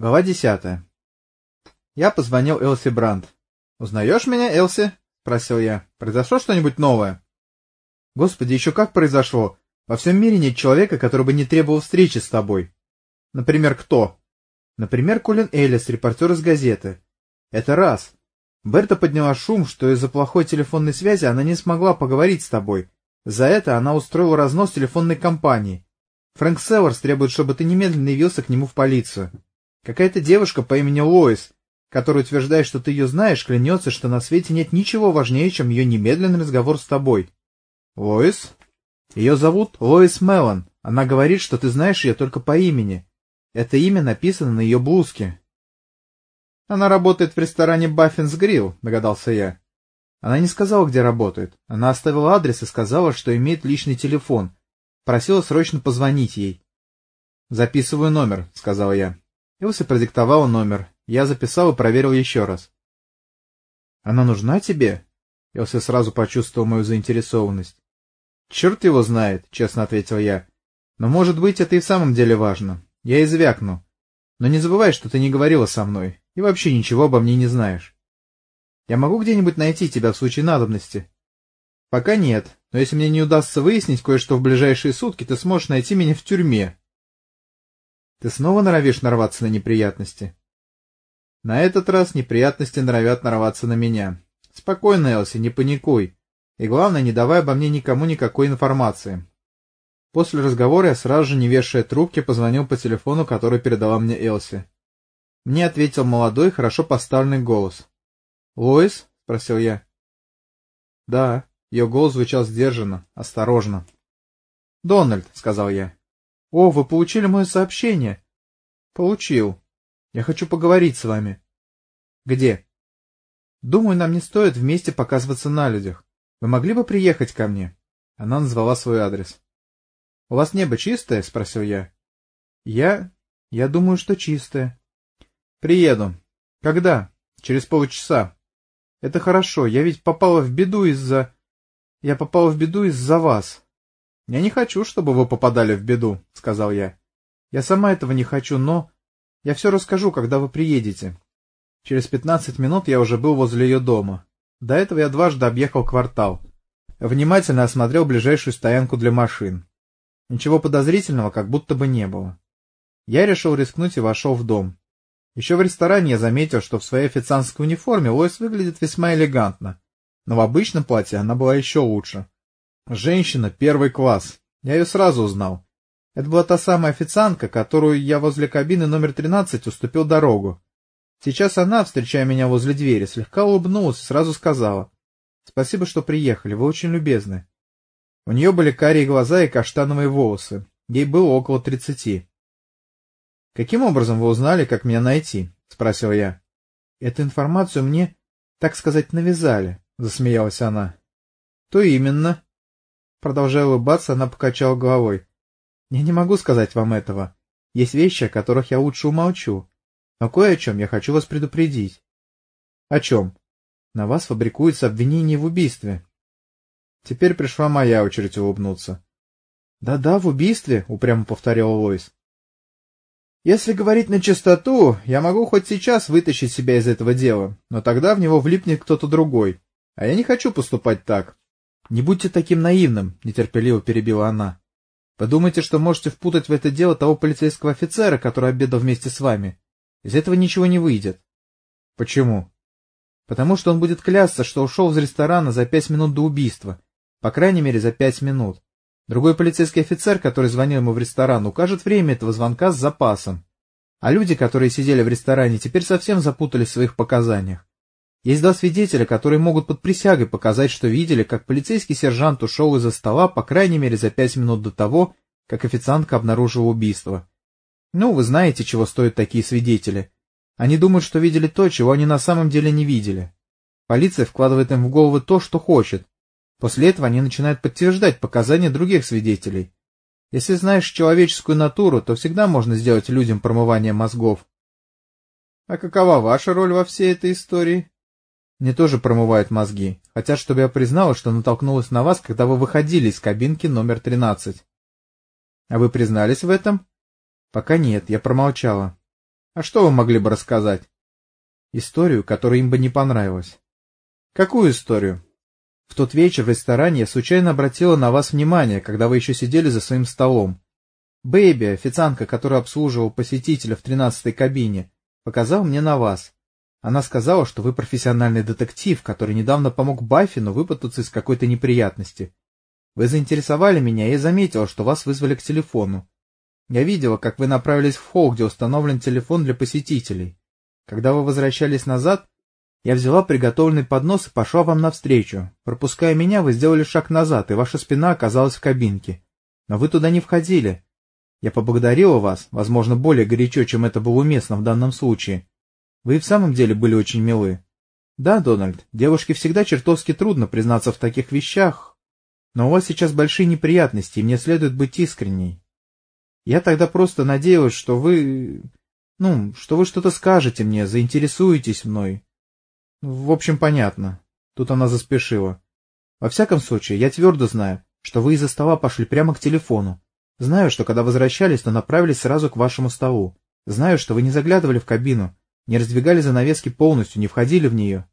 Глава десятая. Я позвонил Элси Брандт. «Узнаешь меня, Элси?» — спросил я. «Произошло что-нибудь новое?» «Господи, еще как произошло! Во всем мире нет человека, который бы не требовал встречи с тобой». «Например, кто?» «Например, Колин Эллис, репортер из газеты. Это раз. Берта подняла шум, что из-за плохой телефонной связи она не смогла поговорить с тобой. За это она устроила разнос телефонной компании. Фрэнк Селларс требует, чтобы ты немедленно явился к нему в полицию. Какая-то девушка по имени Лоис, которая утверждает, что ты ее знаешь, клянется, что на свете нет ничего важнее, чем ее немедленный разговор с тобой. Лоис? Ее зовут Лоис Меллон. Она говорит, что ты знаешь ее только по имени. Это имя написано на ее блузке. Она работает в ресторане Баффинс Грилл, догадался я. Она не сказала, где работает. Она оставила адрес и сказала, что имеет личный телефон. Просила срочно позвонить ей. «Записываю номер», — сказал я. Илси продиктовала номер. Я записал и проверил еще раз. «Она нужна тебе?» Илси сразу почувствовал мою заинтересованность. «Черт его знает», — честно ответил я. «Но, может быть, это и в самом деле важно. Я извякну. Но не забывай, что ты не говорила со мной, и вообще ничего обо мне не знаешь. Я могу где-нибудь найти тебя в случае надобности?» «Пока нет, но если мне не удастся выяснить кое-что в ближайшие сутки, ты сможешь найти меня в тюрьме, ты снова норовишь нарваться на неприятности? На этот раз неприятности норовят нарваться на меня. Спокойно, Элси, не паникуй. И главное, не давай обо мне никому никакой информации. После разговора я сразу же, не вешая трубки, позвонил по телефону, который передала мне Элси. Мне ответил молодой, хорошо поставленный голос. «Лоис?» — спросил я. «Да». Ее голос звучал сдержанно, осторожно. «Дональд», — сказал я. — О, вы получили мое сообщение? — Получил. Я хочу поговорить с вами. — Где? — Думаю, нам не стоит вместе показываться на людях. Вы могли бы приехать ко мне? Она назвала свой адрес. — У вас небо чистое? — спросил я. — Я... Я думаю, что чистое. — Приеду. — Когда? — Через полчаса. — Это хорошо, я ведь попала в беду из-за... Я попала в беду из-за вас. «Я не хочу, чтобы вы попадали в беду», — сказал я. «Я сама этого не хочу, но... Я все расскажу, когда вы приедете». Через пятнадцать минут я уже был возле ее дома. До этого я дважды объехал квартал. Внимательно осмотрел ближайшую стоянку для машин. Ничего подозрительного как будто бы не было. Я решил рискнуть и вошел в дом. Еще в ресторане я заметил, что в своей официантской униформе Лоис выглядит весьма элегантно, но в обычном платье она была еще лучше. Женщина первый класс. Я ее сразу узнал. Это была та самая официантка, которую я возле кабины номер 13 уступил дорогу. Сейчас она, встречая меня возле двери, слегка улыбнулась и сразу сказала. — Спасибо, что приехали, вы очень любезны. У нее были карие глаза и каштановые волосы. Ей было около тридцати. — Каким образом вы узнали, как меня найти? — спросил я. — Эту информацию мне, так сказать, навязали, — засмеялась она. — То именно, Продолжая улыбаться, она покачала головой. «Я не могу сказать вам этого. Есть вещи, о которых я лучше умолчу. Но кое о чем я хочу вас предупредить». «О чем?» «На вас фабрикуется обвинение в убийстве». Теперь пришла моя очередь улыбнуться. «Да-да, в убийстве», — упрямо повторил Лоис. «Если говорить на чистоту, я могу хоть сейчас вытащить себя из этого дела, но тогда в него влипнет кто-то другой. А я не хочу поступать так. «Не будьте таким наивным», — нетерпеливо перебила она. «Вы думаете, что можете впутать в это дело того полицейского офицера, который обедал вместе с вами? Из этого ничего не выйдет». «Почему?» «Потому что он будет клясться, что ушел из ресторана за пять минут до убийства. По крайней мере, за пять минут. Другой полицейский офицер, который звонил ему в ресторан, укажет время этого звонка с запасом. А люди, которые сидели в ресторане, теперь совсем запутались в своих показаниях. Есть два свидетеля, которые могут под присягой показать, что видели, как полицейский сержант ушел из-за стола, по крайней мере, за пять минут до того, как официантка обнаружила убийство. Ну, вы знаете, чего стоят такие свидетели. Они думают, что видели то, чего они на самом деле не видели. Полиция вкладывает им в головы то, что хочет. После этого они начинают подтверждать показания других свидетелей. Если знаешь человеческую натуру, то всегда можно сделать людям промывание мозгов. А какова ваша роль во всей этой истории? Мне тоже промывают мозги. Хотят, чтобы я признала, что натолкнулась на вас, когда вы выходили из кабинки номер 13. А вы признались в этом? Пока нет, я промолчала. А что вы могли бы рассказать? Историю, которая им бы не понравилась. Какую историю? В тот вечер в ресторане я случайно обратила на вас внимание, когда вы еще сидели за своим столом. Бэйби, официантка, которая обслуживала посетителя в тринадцатой кабине, показал мне на вас. Она сказала, что вы профессиональный детектив, который недавно помог Баффину выпутаться из какой-то неприятности. Вы заинтересовали меня, и заметила, что вас вызвали к телефону. Я видела, как вы направились в холл, где установлен телефон для посетителей. Когда вы возвращались назад, я взяла приготовленный поднос и пошла вам навстречу. Пропуская меня, вы сделали шаг назад, и ваша спина оказалась в кабинке. Но вы туда не входили. Я поблагодарила вас, возможно, более горячо, чем это было уместно в данном случае. Вы и в самом деле были очень милы. Да, Дональд, девушке всегда чертовски трудно признаться в таких вещах, но у вас сейчас большие неприятности, и мне следует быть искренней. Я тогда просто надеялась, что вы... Ну, что вы что-то скажете мне, заинтересуетесь мной. В общем, понятно. Тут она заспешила. Во всяком случае, я твердо знаю, что вы из-за стола пошли прямо к телефону. Знаю, что когда возвращались, то направились сразу к вашему столу. Знаю, что вы не заглядывали в кабину, не раздвигали занавески полностью, не входили в нее.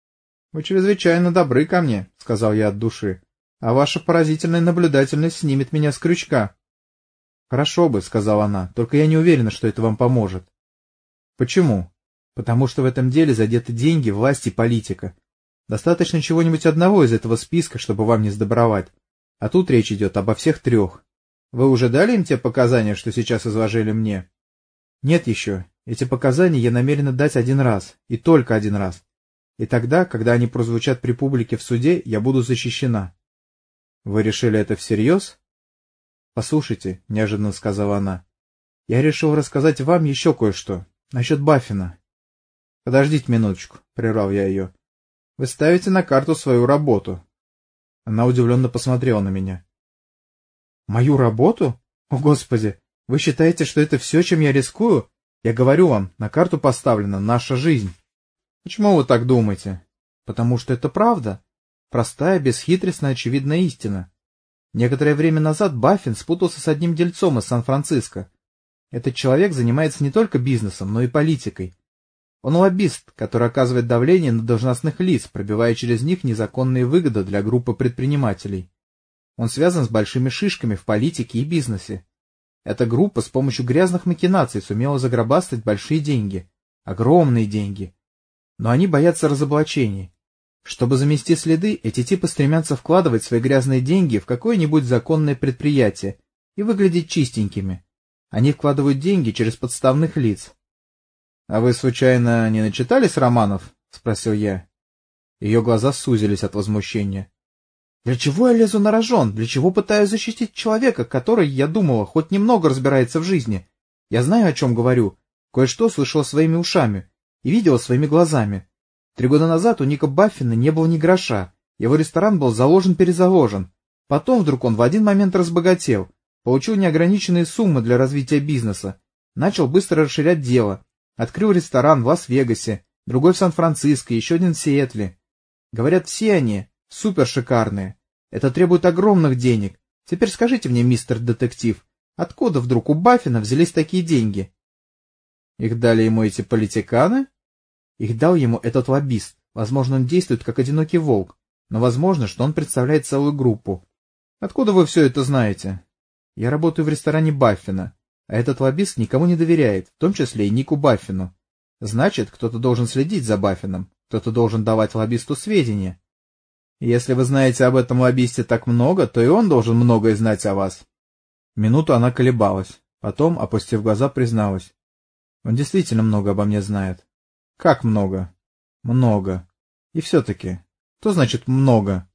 — Вы чрезвычайно добры ко мне, — сказал я от души, — а ваша поразительная наблюдательность снимет меня с крючка. — Хорошо бы, — сказала она, — только я не уверена, что это вам поможет. — Почему? — Потому что в этом деле задеты деньги, власть и политика. Достаточно чего-нибудь одного из этого списка, чтобы вам не сдобровать. А тут речь идет обо всех трех. Вы уже дали им те показания, что сейчас изложили мне? Нет еще. Эти показания я намерена дать один раз, и только один раз. И тогда, когда они прозвучат при публике в суде, я буду защищена. Вы решили это всерьез? Послушайте, неожиданно сказала она. Я решил рассказать вам еще кое-что. Насчет Баффина. Подождите минуточку, прервал я ее. Вы ставите на карту свою работу. Она удивленно посмотрела на меня. Мою работу? О, Господи! Вы считаете, что это все, чем я рискую? Я говорю вам, на карту поставлена наша жизнь. Почему вы так думаете? Потому что это правда. Простая, бесхитростная, очевидная истина. Некоторое время назад Баффин спутался с одним дельцом из Сан-Франциско. Этот человек занимается не только бизнесом, но и политикой. Он лоббист, который оказывает давление на должностных лиц, пробивая через них незаконные выгоды для группы предпринимателей. Он связан с большими шишками в политике и бизнесе. Эта группа с помощью грязных махинаций сумела загробастать большие деньги. Огромные деньги. Но они боятся разоблачений. Чтобы замести следы, эти типы стремятся вкладывать свои грязные деньги в какое-нибудь законное предприятие и выглядеть чистенькими. Они вкладывают деньги через подставных лиц. — А вы, случайно, не начитались романов? — спросил я. Ее глаза сузились от возмущения. Для чего я лезу на рожон? Для чего пытаюсь защитить человека, который, я думала, хоть немного разбирается в жизни? Я знаю, о чем говорю. Кое-что слышала своими ушами и видела своими глазами. Три года назад у Ника Баффина не было ни гроша. Его ресторан был заложен-перезаложен. Потом вдруг он в один момент разбогател, получил неограниченные суммы для развития бизнеса, начал быстро расширять дело, открыл ресторан в Лас-Вегасе, другой в Сан-Франциско, еще один в Сиэтле. Говорят, все они, Супер шикарные. Это требует огромных денег. Теперь скажите мне, мистер детектив, откуда вдруг у Баффина взялись такие деньги? Их дали ему эти политиканы? Их дал ему этот лоббист. Возможно, он действует как одинокий волк, но возможно, что он представляет целую группу. Откуда вы все это знаете? Я работаю в ресторане Баффина, а этот лоббист никому не доверяет, в том числе и Нику Баффину. Значит, кто-то должен следить за Баффином, кто-то должен давать лоббисту сведения. Если вы знаете об этом лоббисте так много, то и он должен многое знать о вас. Минуту она колебалась, потом, опустив глаза, призналась. Он действительно много обо мне знает. Как много? Много. И все-таки. Что значит много?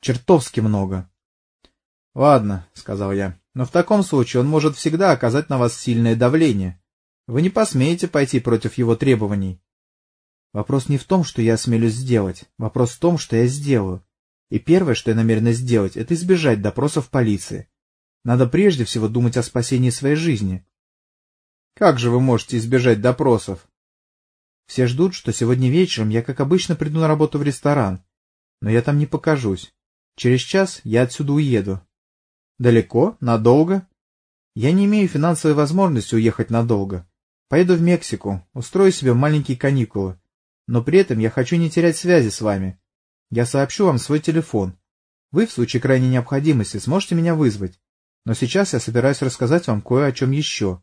Чертовски много. Ладно, сказал я, но в таком случае он может всегда оказать на вас сильное давление. Вы не посмеете пойти против его требований. Вопрос не в том, что я осмелюсь сделать. Вопрос в том, что я сделаю. И первое, что я намерена сделать, это избежать допросов полиции. Надо прежде всего думать о спасении своей жизни. Как же вы можете избежать допросов? Все ждут, что сегодня вечером я, как обычно, приду на работу в ресторан. Но я там не покажусь. Через час я отсюда уеду. Далеко? Надолго? Я не имею финансовой возможности уехать надолго. Поеду в Мексику, устрою себе маленькие каникулы. Но при этом я хочу не терять связи с вами. Я сообщу вам свой телефон. Вы в случае крайней необходимости сможете меня вызвать. Но сейчас я собираюсь рассказать вам кое о чем еще.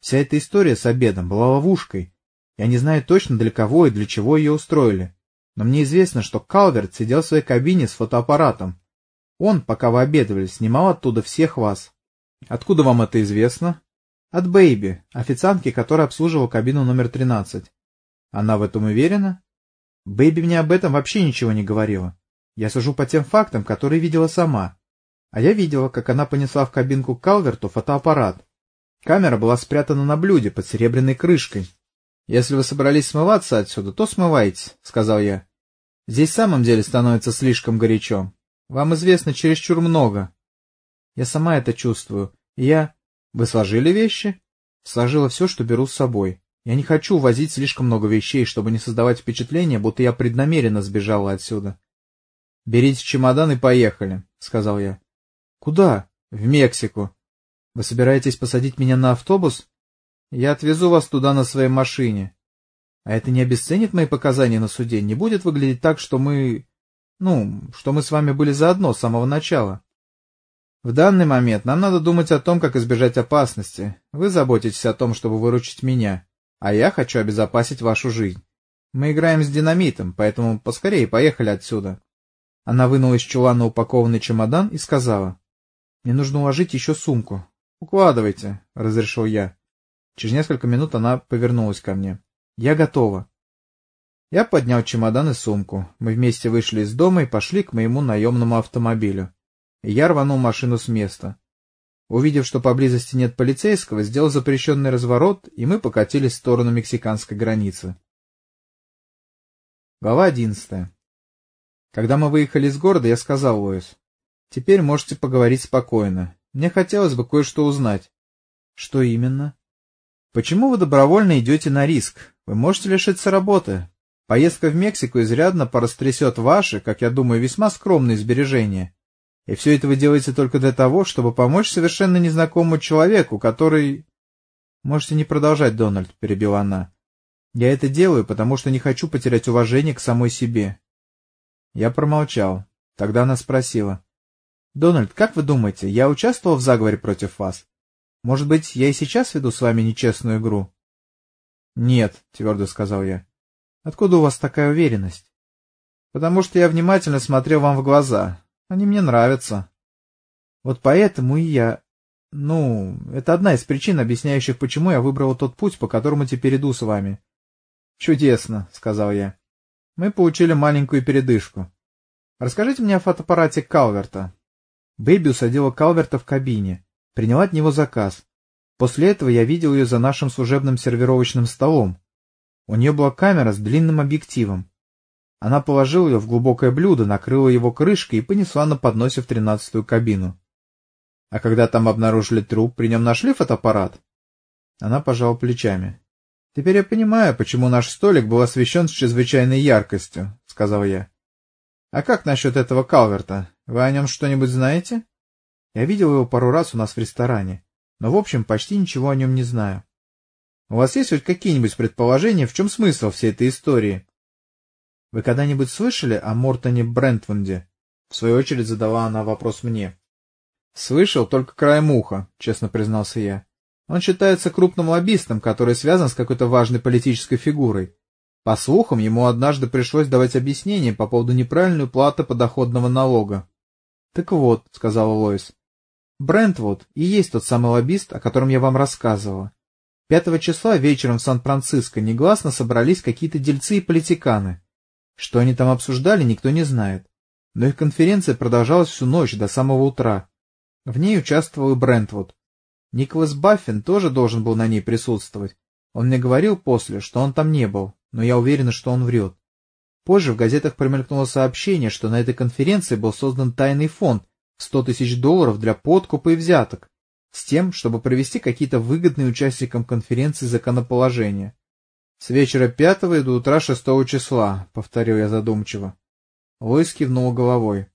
Вся эта история с обедом была ловушкой. Я не знаю точно, для кого и для чего ее устроили. Но мне известно, что Калверт сидел в своей кабине с фотоаппаратом. Он, пока вы обедали, снимал оттуда всех вас. Откуда вам это известно? От Бэйби, официантки, которая обслуживала кабину номер 13. Она в этом уверена? Бэйби мне об этом вообще ничего не говорила. Я сужу по тем фактам, которые видела сама. А я видела, как она понесла в кабинку к Калверту фотоаппарат. Камера была спрятана на блюде под серебряной крышкой. «Если вы собрались смываться отсюда, то смывайтесь», — сказал я. «Здесь в самом деле становится слишком горячо. Вам известно чересчур много». «Я сама это чувствую. Я...» «Вы сложили вещи?» «Сложила все, что беру с собой. Я не хочу возить слишком много вещей, чтобы не создавать впечатление, будто я преднамеренно сбежала отсюда». «Берите чемодан и поехали», — сказал я. «Куда?» «В Мексику». «Вы собираетесь посадить меня на автобус?» Я отвезу вас туда на своей машине. А это не обесценит мои показания на суде? Не будет выглядеть так, что мы... Ну, что мы с вами были заодно с самого начала? В данный момент нам надо думать о том, как избежать опасности. Вы заботитесь о том, чтобы выручить меня, а я хочу обезопасить вашу жизнь. Мы играем с динамитом, поэтому поскорее поехали отсюда. Она вынула из чулана упакованный чемодан и сказала. — Мне нужно уложить еще сумку. — Укладывайте, — разрешил я. Через несколько минут она повернулась ко мне. «Я готова». Я поднял чемодан и сумку. Мы вместе вышли из дома и пошли к моему наемному автомобилю. Я рванул машину с места. Увидев, что поблизости нет полицейского, сделал запрещенный разворот, и мы покатились в сторону мексиканской границы. Глава одиннадцатая. Когда мы выехали из города, я сказал Лоис, «Теперь можете поговорить спокойно. Мне хотелось бы кое-что узнать». «Что именно?» Почему вы добровольно идете на риск? Вы можете лишиться работы. Поездка в Мексику изрядно порастрясет ваши, как я думаю, весьма скромные сбережения. И все это вы делаете только для того, чтобы помочь совершенно незнакомому человеку, который... Можете не продолжать, Дональд, — перебила она. Я это делаю, потому что не хочу потерять уважение к самой себе. Я промолчал. Тогда она спросила. — Дональд, как вы думаете, я участвовал в заговоре против вас? Может быть, я и сейчас веду с вами нечестную игру? — Нет, — твердо сказал я. — Откуда у вас такая уверенность? — Потому что я внимательно смотрел вам в глаза. Они мне нравятся. Вот поэтому и я... Ну, это одна из причин, объясняющих, почему я выбрал тот путь, по которому теперь иду с вами. — Чудесно, — сказал я. Мы получили маленькую передышку. Расскажите мне о фотоаппарате Калверта. Бэби усадила Калверта в кабине приняла от него заказ. После этого я видел ее за нашим служебным сервировочным столом. У нее была камера с длинным объективом. Она положила ее в глубокое блюдо, накрыла его крышкой и понесла на подносе в тринадцатую кабину. А когда там обнаружили труп, при нем нашли фотоаппарат? Она пожала плечами. — Теперь я понимаю, почему наш столик был освещен с чрезвычайной яркостью, — сказал я. — А как насчет этого Калверта? Вы о нем что-нибудь знаете? Я видел его пару раз у нас в ресторане, но, в общем, почти ничего о нем не знаю. У вас есть хоть какие-нибудь предположения, в чем смысл всей этой истории? Вы когда-нибудь слышали о Мортоне Брентвунде? В свою очередь задала она вопрос мне. Слышал только краем уха, честно признался я. Он считается крупным лоббистом, который связан с какой-то важной политической фигурой. По слухам, ему однажды пришлось давать объяснение по поводу неправильной уплаты подоходного налога. — Так вот, — сказала Лоис, Брентвуд и есть тот самый лоббист, о котором я вам рассказывала. Пятого числа вечером в Сан-Франциско негласно собрались какие-то дельцы и политиканы. Что они там обсуждали, никто не знает. Но их конференция продолжалась всю ночь до самого утра. В ней участвовал и Брентвуд. Николас Баффин тоже должен был на ней присутствовать. Он мне говорил после, что он там не был, но я уверена, что он врет. Позже в газетах промелькнуло сообщение, что на этой конференции был создан тайный фонд, сто тысяч долларов для подкупа и взяток, с тем, чтобы провести какие-то выгодные участникам конференции законоположения. С вечера пятого и до утра шестого числа, — повторил я задумчиво. Лойс кивнул головой.